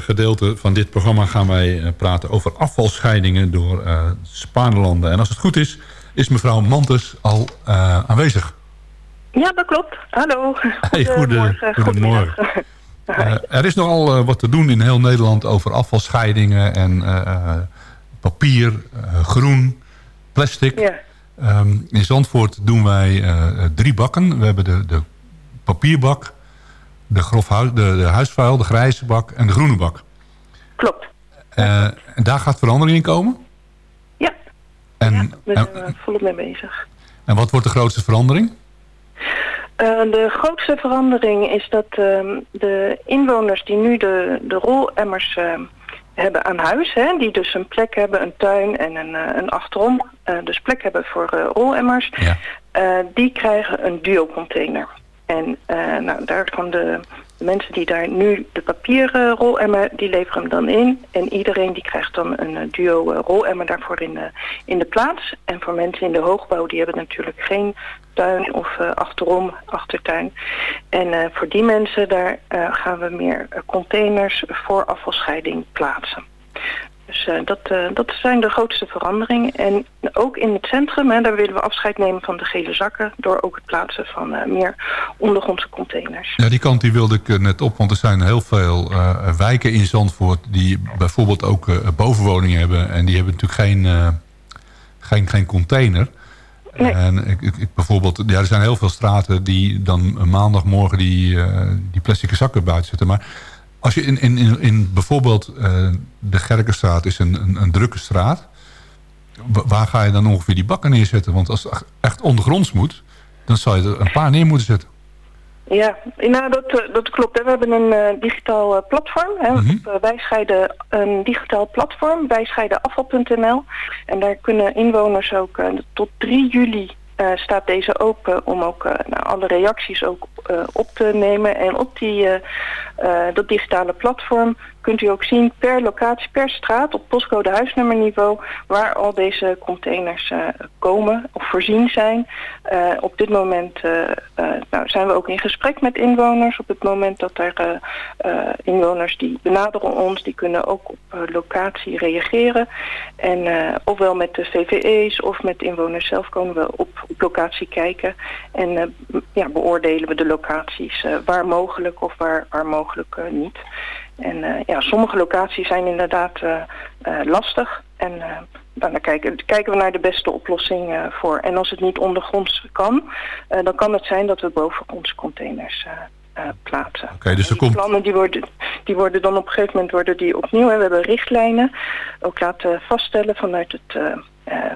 gedeelte van dit programma gaan wij eh, praten over afvalscheidingen door eh Spaanlanden. En als het goed is, is mevrouw Mantes al eh, aanwezig. Ja, dat klopt. Hallo. Hey, Goedemorgen. goedemorgen. Er is nogal wat te doen in heel Nederland over afvalscheidingen en papier, groen, plastic. Ehm, in Zandvoort doen wij drie bakken. We hebben de, de papierbak, de, grof hui- de, de huisvuil, de grijze bak en de groene bak. Klopt. Eh, en daar gaat verandering in komen? Ja. En, We en, zijn er volop mee bezig. en wat wordt de grootste verandering? Eh, de grootste verandering is dat ehm, de inwoners die nu de, de rolemmers ehm, hebben aan huis, hè, die dus een plek hebben, een tuin en een, eh, een achterom, eh, dus plek hebben voor eh, rolemmers, eh, die krijgen een duo-container. En eh, nou, daar kan de, mensen die daar nu de papieren rolemmer, die leveren hem dan in. En iedereen die krijgt dan een eh, duo eh, rolemmer daarvoor in de, in de plaats. En voor mensen in de hoogbouw, die hebben natuurlijk geen tuin of eh, achterom, achtertuin. En voor die mensen, daar gaan we meer containers voor afvalscheiding plaatsen. Dus eh, dat, eh, dat zijn de grootste veranderingen. En ook in het centrum, hè, daar willen we afscheid nemen van de gele zakken... door ook het plaatsen van eh, meer ondergrondse containers. Ja, die kant die wilde ik net op, want er zijn heel veel wijken in Zandvoort... die bijvoorbeeld ook bovenwoningen hebben. En die hebben natuurlijk geen, geen, geen container. En ik, ik, ik bijvoorbeeld, ja, er zijn heel veel straten die dan maandagmorgen die, die plastic zakken buiten zetten. Maar als je in, in, in, in bijvoorbeeld uh, de Gerkenstraat is een, een, een drukke straat. Wa- Waar ga je dan ongeveer die bakken neerzetten? Want als het echt ondergronds moet, dan zou je er een paar neer moeten zetten. Ja, nou, dat, eh, dat klopt. hè. We hebben een eh, digitaal eh, platform. Hè. Op, eh, scheiden een digitaal platform, wij scheiden afval.nl. En daar kunnen inwoners ook eh, tot 3 juli eh, staat deze open om ook eh, nou, alle reacties ook eh, op te nemen. En op die, eh, eh, dat digitale platform kunt u ook zien per locatie, per straat, op postcode huisnummerniveau, waar al deze containers eh, komen of voorzien zijn. Eh, op dit moment eh, eh, nou, zijn we ook in gesprek met inwoners. Op het moment dat er eh, eh, inwoners die benaderen ons, die kunnen ook op eh, locatie reageren. En eh, ofwel met de VVE's of met inwoners zelf komen we op, locatie kijken. En eh, ja, beoordelen we de locaties eh, waar mogelijk of waar, waar mogelijk eh, niet. En eh, ja, sommige locaties zijn inderdaad lastig. En dan kijken, kijken we naar de beste oplossing voor. En als het niet ondergronds kan, dan kan het zijn dat we bovengrondse containers plaatsen. Oké, dus er Die komt... plannen die worden, die worden dan op een gegeven moment worden die opnieuw. En we hebben richtlijnen ook laten vaststellen vanuit het,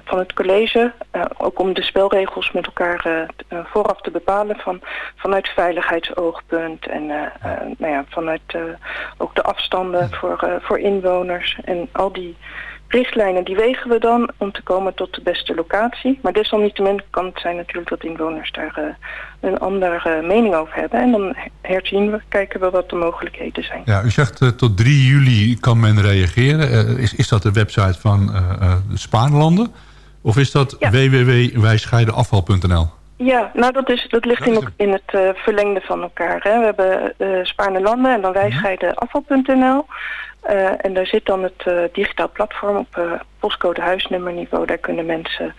van het college. eh, ook om de spelregels met elkaar eh, eh, vooraf te bepalen van, vanuit veiligheidsoogpunt. En eh, eh, nou ja, vanuit eh, ook de afstanden voor, eh, voor inwoners. En al die richtlijnen die wegen we dan om te komen tot de beste locatie. Maar desalniettemin kan het zijn natuurlijk dat inwoners daar eh, een andere mening over hebben. En dan herzien we, kijken we wat de mogelijkheden zijn. Ja, u zegt eh, tot 3 juli kan men reageren. Eh, is, is dat de website van de Spaarlanden? Of is dat www.wijscheidenafval.nl? Ja, nou dat, is, dat ligt in, in het eh, verlengde van elkaar. Hè. We hebben uh, Spaarne Landen en dan wij scheiden afval.nl. Uh, en daar zit dan het uh, digitaal platform op uh, postcode huisnummerniveau. Daar kunnen mensen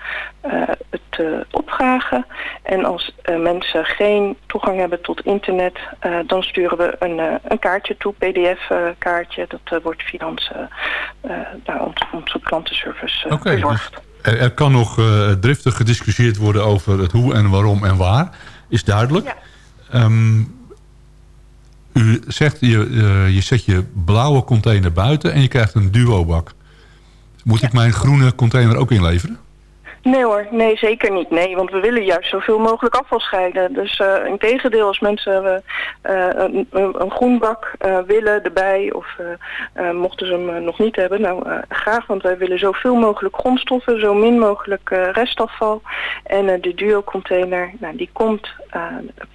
uh, het uh, opvragen. En als uh, mensen geen toegang hebben tot internet, uh, dan sturen we een, uh, een kaartje toe, pdf-kaartje. Dat uh, wordt via onze, uh, nou, onze, klantenservice uh, okay, bezorgd. Dus er, er, kan nog uh, driftig gediscussieerd worden over het hoe en waarom en waar. Is duidelijk. Ja. Um, u zegt, je, uh, je zet je blauwe container buiten en je krijgt een duobak. Moet ja. ik mijn groene container ook inleveren? Nee hoor, nee zeker niet. Nee, want we willen juist zoveel mogelijk afval scheiden. Dus uh, in tegendeel, als mensen uh, een, een groenbak willen erbij of mochten ze hem nog niet hebben, nou graag. Want wij willen zoveel mogelijk grondstoffen, zo min mogelijk restafval. En de duo-container, nou, die komt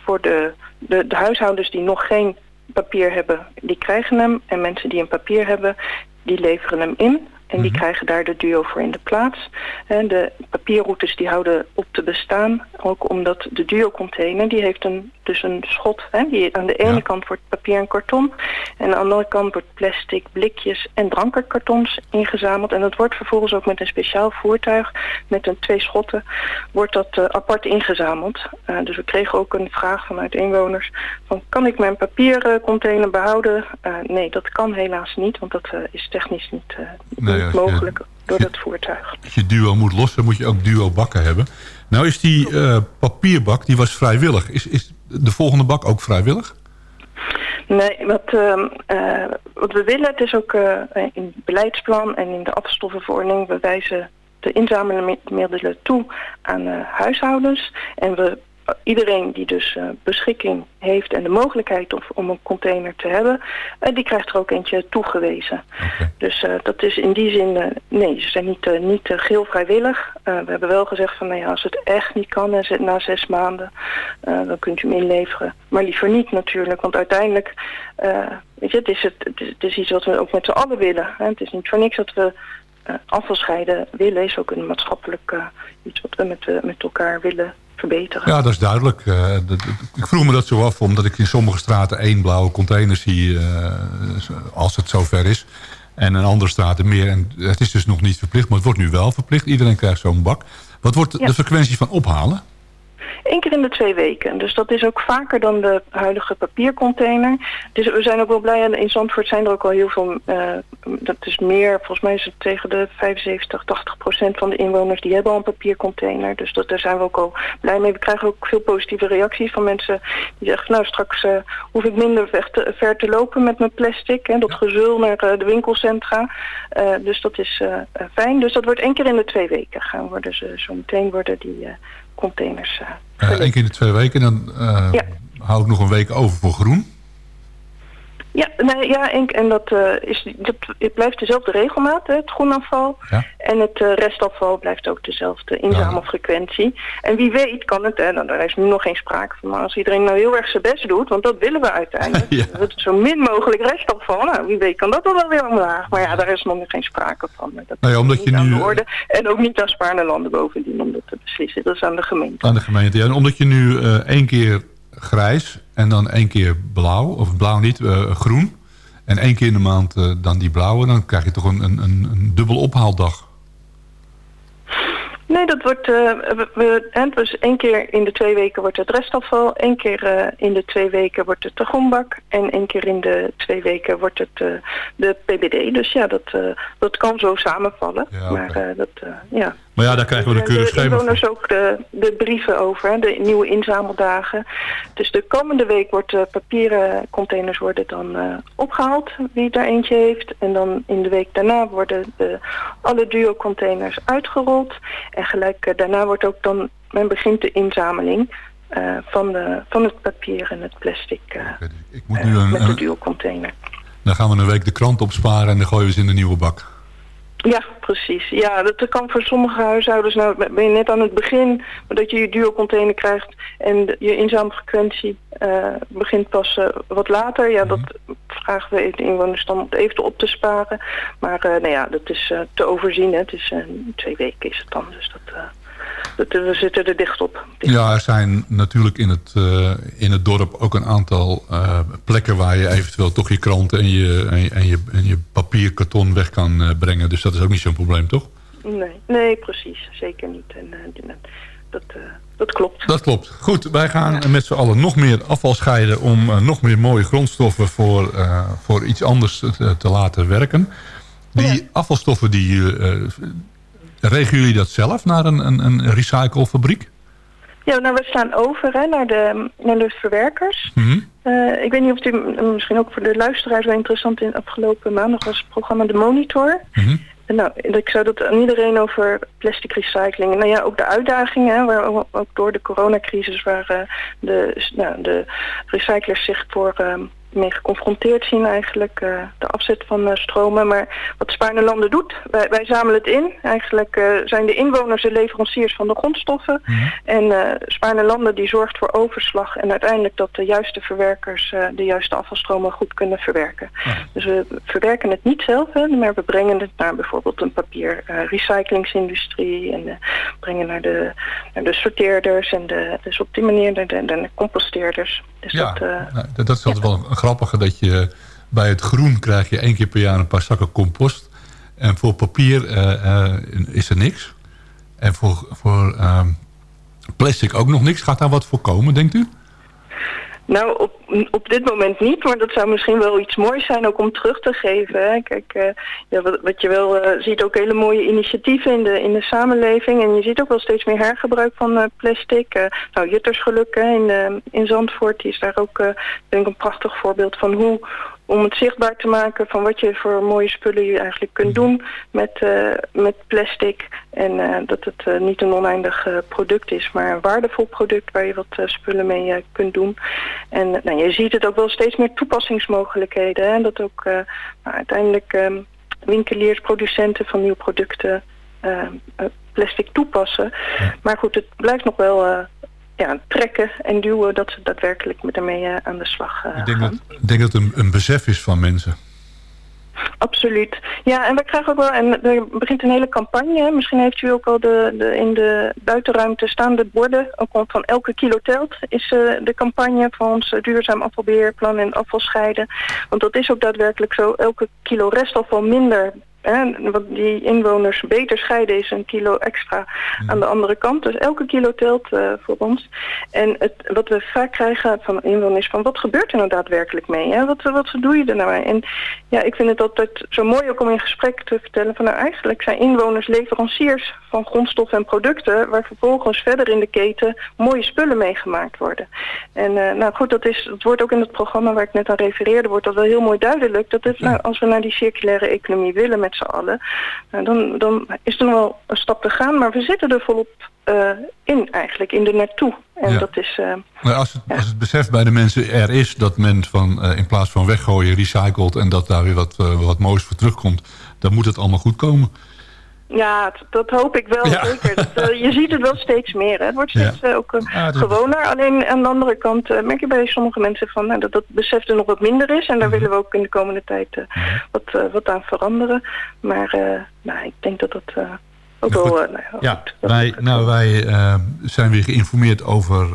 voor de, de, de huishoudens die nog geen papier hebben, die krijgen hem. En mensen die een papier hebben, die leveren hem in. En die krijgen daar de duo voor in de plaats. En de papierroutes die houden op te bestaan. Ook omdat de duo-container, die heeft een, dus een schot. Hè, die, aan de ene ja. kant wordt papier en karton. En aan de andere kant wordt plastic, blikjes en drankenkartons ingezameld. En dat wordt vervolgens ook met een speciaal voertuig, met een twee schotten, wordt dat uh, apart ingezameld. Uh, dus we kregen ook een vraag vanuit inwoners. Van, kan ik mijn papiercontainer behouden? Uh, nee, dat kan helaas niet, want dat is technisch niet... Nee mogelijk door dat voertuig. Als je duo moet lossen, moet je ook duo bakken hebben. Nou is die uh, papierbak, die was vrijwillig. Is, is de volgende bak ook vrijwillig? Nee, wat, uh, uh, wat we willen, het is ook uh, in het beleidsplan en in de afvalstoffenverordening, we wijzen de inzamelmiddelen toe aan huishoudens. En we iedereen die dus uh, beschikking heeft en de mogelijkheid om een container te hebben, uh, die krijgt er ook eentje toegewezen. Okay. Dus uh, dat is in die zin, nee, ze zijn niet, niet geheel vrijwillig. we hebben wel gezegd van, nou ja, als het echt niet kan na zes maanden, dan kunt u hem inleveren. Maar liever niet natuurlijk, want uiteindelijk, weet je, het is, het, het, is, het is iets wat we ook met z'n allen willen. Hè? Het is niet voor niks dat we afval scheiden willen, is ook een maatschappelijk iets wat we met, met elkaar willen verbeteren. Ja, dat is duidelijk. Uh, dat, ik vroeg me dat zo af, omdat ik in sommige straten één blauwe container zie, uh, als het zover is. En in andere straten meer. En het is dus nog niet verplicht, maar het wordt nu wel verplicht. Iedereen krijgt zo'n bak. Wat wordt ja. de frequentie van ophalen? Eén keer in de twee weken. Dus dat is ook vaker dan de huidige papiercontainer. Dus we zijn ook wel blij. En in Zandvoort zijn er ook al heel veel... eh, dat is meer, volgens mij is het tegen de 75, 80 procent van de inwoners... die hebben al een papiercontainer. Dus dat, daar zijn we ook al blij mee. We krijgen ook veel positieve reacties van mensen die zeggen... nou, straks eh, hoef ik minder ver te, ver te lopen met mijn plastic. Hè, dat gezul naar eh, de winkelcentra. Dus dat is fijn. Dus dat wordt één keer in de twee weken gaan worden ze zo meteen worden die containers. eh, Eén keer in de twee weken. Dan eh, hou ik nog een week over voor groen. Ja, nee, ja en, en dat, eh, is, dat het blijft dezelfde regelmaat, hè, het groenafval. En het eh, restafval blijft ook dezelfde inzamelfrequentie. En wie weet kan het, en daar is nu nog geen sprake van, maar als iedereen nou heel erg zijn best doet, want dat willen we uiteindelijk, dat zo min mogelijk restafval, nou wie weet kan dat wel weer omlaag. Maar ja, daar is nog geen sprake van. Dat Nou ja, omdat is je aan nu de orde. En ook niet aan Spaarne landen bovendien om dat te beslissen. Dat is aan de gemeente. aan de gemeente. Ja, en omdat je nu eh, één keer grijs en dan één keer blauw, of blauw niet, eh, groen. En één keer in de maand eh, dan die blauwe, dan krijg je toch een, een, een, dubbel ophaaldag. Nee, dat wordt, eh, we, we, dus één keer in de twee weken wordt het restafval, één keer in de twee weken wordt het de groenbak en één keer in de twee weken wordt het de PBD. Dus ja, dat, dat kan zo samenvallen. Maar dat, ja. Maar ja, daar krijgen we een keurig de schema voor. inwoners ook de, de brieven over, de nieuwe inzameldagen. Dus de komende week wordt de papieren containers worden dan eh, opgehaald, wie daar eentje heeft. En dan in de week daarna worden de, alle duo-containers uitgerold. En gelijk eh, daarna wordt ook dan, men begint de inzameling eh, van, de, van het papier en het plastic eh, Moet nu een, met de duo-container. dan gaan we een week de krant opsparen en dan gooien we ze in de nieuwe bak. Ja, precies. Ja, dat kan voor sommige huishoudens. Nou, ben je net aan het begin, maar dat je je duo-container krijgt en je inzamelfrequentie eh, begint pas eh, wat later. Ja, dat vragen we de inwoners dan even op te sparen. Maar eh, nou ja, dat is te overzien. Hè. Het is twee weken is het dan, dus dat, dat, we zitten er dicht op. Ja, er zijn natuurlijk in het, eh, in het dorp ook een aantal eh, plekken waar je eventueel toch je kranten en je, en je, en je, en je papierkarton weg kan eh, brengen. Dus dat is ook niet zo'n probleem, toch? Nee, nee, precies. Zeker niet. En eh, dat, eh, dat klopt. Dat klopt. Goed, wij gaan met z'n allen nog meer afval scheiden... om eh, nog meer mooie grondstoffen voor, eh, voor iets anders te, te laten werken. Die afvalstoffen, die, eh, regelen jullie dat zelf naar een, een, een recyclefabriek? Ja, nou, we staan over hè, naar, de, naar de verwerkers. Mhm. Eh, ik weet niet of het u- misschien ook voor de luisteraars wel interessant in afgelopen maandag was het programma De Monitor. En Nou, ik zou dat aan iedereen over plastic recycling. Nou ja, ook de uitdagingen, hè, waar ook door de coronacrisis waar eh, de, nou, de recyclers zich voor eh, mee geconfronteerd zien eigenlijk. eh, de afzet van eh, stromen. Maar wat Spaarne Landen doet, wij, wij zamelen het in. Eigenlijk eh, zijn de inwoners de leveranciers van de grondstoffen. En eh Spaarne Landen die zorgt voor overslag en uiteindelijk dat de juiste verwerkers de juiste afvalstromen goed kunnen verwerken. Dus we verwerken het niet zelf, hè, maar we brengen het naar bijvoorbeeld een papier recyclingsindustrie en brengen naar de, naar de sorteerders en de, dus op die manier de, de, de composteerders. Dus Ja, dat, eh, nou, dat, dat is altijd wel een grappige dat je bij het groen krijg je één keer per jaar een paar zakken compost. En voor papier eh, eh, is er niks. En voor, voor ehm, plastic ook nog niks. Gaat daar wat voor komen, denkt u? Nou, op, op dit moment niet, maar dat zou misschien wel iets moois zijn ook om terug te geven. Kijk, eh, ja, wat, wat je wel eh, ziet, ook hele mooie initiatieven in de, in de samenleving. En je ziet ook wel steeds meer hergebruik van eh, plastic. Nou, Juttersgeluk in, eh, in Zandvoort, die is daar ook denk ik een prachtig voorbeeld van hoe om het zichtbaar te maken van wat je voor mooie spullen je eigenlijk kunt doen met, eh, met plastic. En eh, dat het eh, niet een oneindig product is, maar een waardevol product waar je wat spullen mee kunt doen. En nou, je ziet het ook wel steeds meer toepassingsmogelijkheden. Hè? Dat ook nou, uiteindelijk eh, winkeliers, producenten van nieuwe producten plastic toepassen. Maar goed, het blijft nog wel ja, trekken en duwen dat ze daadwerkelijk met ermee eh, aan de slag eh, Ik denk dat, ik denk dat het een, een besef is van mensen. Absoluut. Ja, en we krijgen ook wel, en er begint een hele campagne. Misschien heeft u ook al de, de, in de buitenruimte staande borden, ook al van elke kilo telt, is eh, de campagne van ons duurzaam afvalbeheerplan en afvalscheiden. Want dat is ook daadwerkelijk zo. Elke kilo restafval minder hè, wat die inwoners beter scheiden is een kilo extra aan de andere kant. Dus elke kilo telt eh, voor ons. En het, wat we vaak krijgen van inwoners van wat gebeurt er nou daadwerkelijk mee? Hè? Wat, wat doe je er nou mee? En ja, ik vind het altijd zo mooi ook om in gesprek te vertellen van nou eigenlijk zijn inwoners leveranciers van grondstoffen en producten waar vervolgens verder in de keten mooie spullen mee gemaakt worden. En uh, nou goed, dat, is, dat wordt ook in het programma waar ik net aan refereerde, wordt dat wel heel mooi duidelijk. Dat het, nou, als we naar die circulaire economie willen met z'n allen, nou, dan, dan is er nog wel een stap te gaan, maar we zitten er volop uh, in eigenlijk, in de naartoe. En Ja. dat is... Uh, Maar als het, als het besef bij de mensen er is dat men van, eh, in plaats van weggooien recycelt... en dat daar weer wat, eh, wat moois voor terugkomt... dan moet het allemaal goed komen. Ja, dat hoop ik wel, Ja. zeker. Dat, eh, je ziet het wel steeds meer. Hè. Het wordt steeds eh, ook is- gewoner. Alleen aan de andere kant merk je bij sommige mensen van, nou, dat dat besef er nog wat minder is. Mhm. En daar willen we ook in de komende tijd eh, wat, wat aan veranderen. Maar nou, ik denk dat dat ook wel... nou, ja, Ja, wij, nou, wij zijn weer geïnformeerd over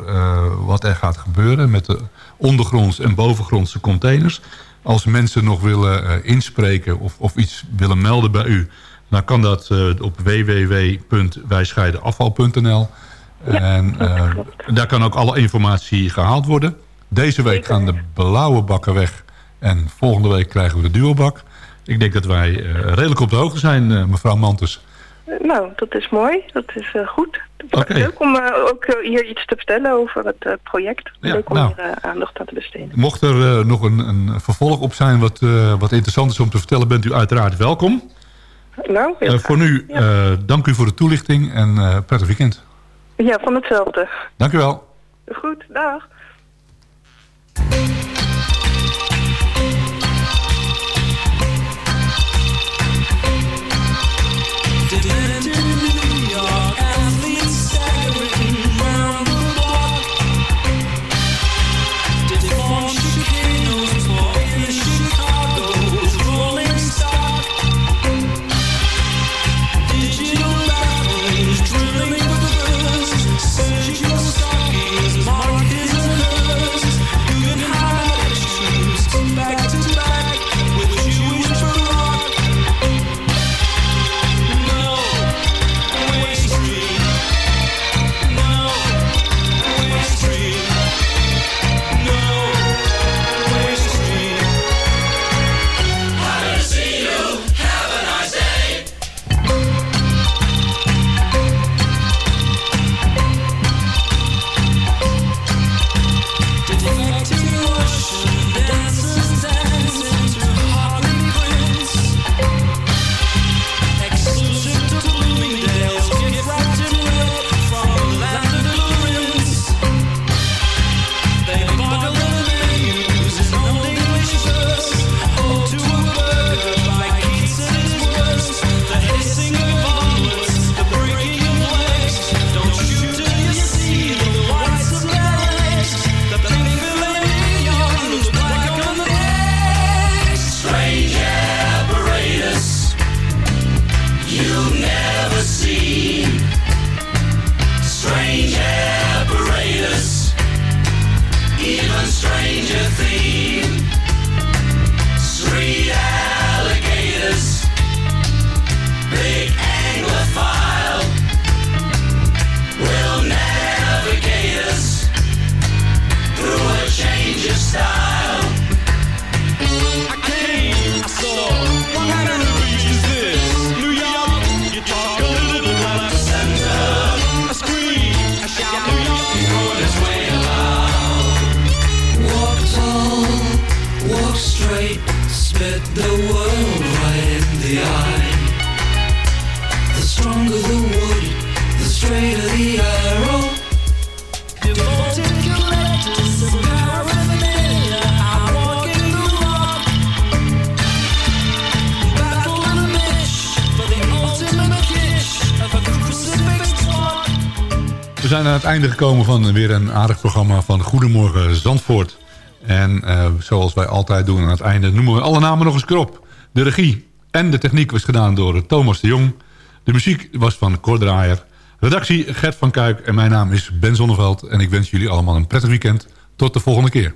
wat er gaat gebeuren... met de ondergronds en bovengrondse containers. Als mensen nog willen inspreken of, of iets willen melden bij u... dan kan dat eh, op www.wijscheidenafval.nl. en eh, daar kan ook alle informatie gehaald worden. Deze week gaan de blauwe bakken weg... en volgende week krijgen we de duobak. Ik denk dat wij eh, redelijk op de hoogte zijn, mevrouw Mantes. Nou, dat is mooi. Dat is goed. Oké. Leuk om ook hier iets te vertellen over het project. Ja, Leuk om nou. hier aandacht aan te besteden. Mocht er nog een, een vervolg op zijn wat, wat interessant is om te vertellen... bent u uiteraard welkom. Nou, Eh, voor nu, eh, dank u voor de toelichting en eh prettig weekend. Ja, van hetzelfde. Dank u wel. Goed, dag. Zijn aan het einde gekomen van weer een aardig programma van Goedemorgen Zandvoort. En eh, zoals wij altijd doen aan het einde noemen we alle namen nog eens keer op. De regie en de techniek was gedaan door Thomas de Jong. De muziek was van Cor Draaier. Redactie Gert van Kuik en mijn naam is Ben Zonneveld. En ik wens jullie allemaal een prettig weekend. Tot de volgende keer.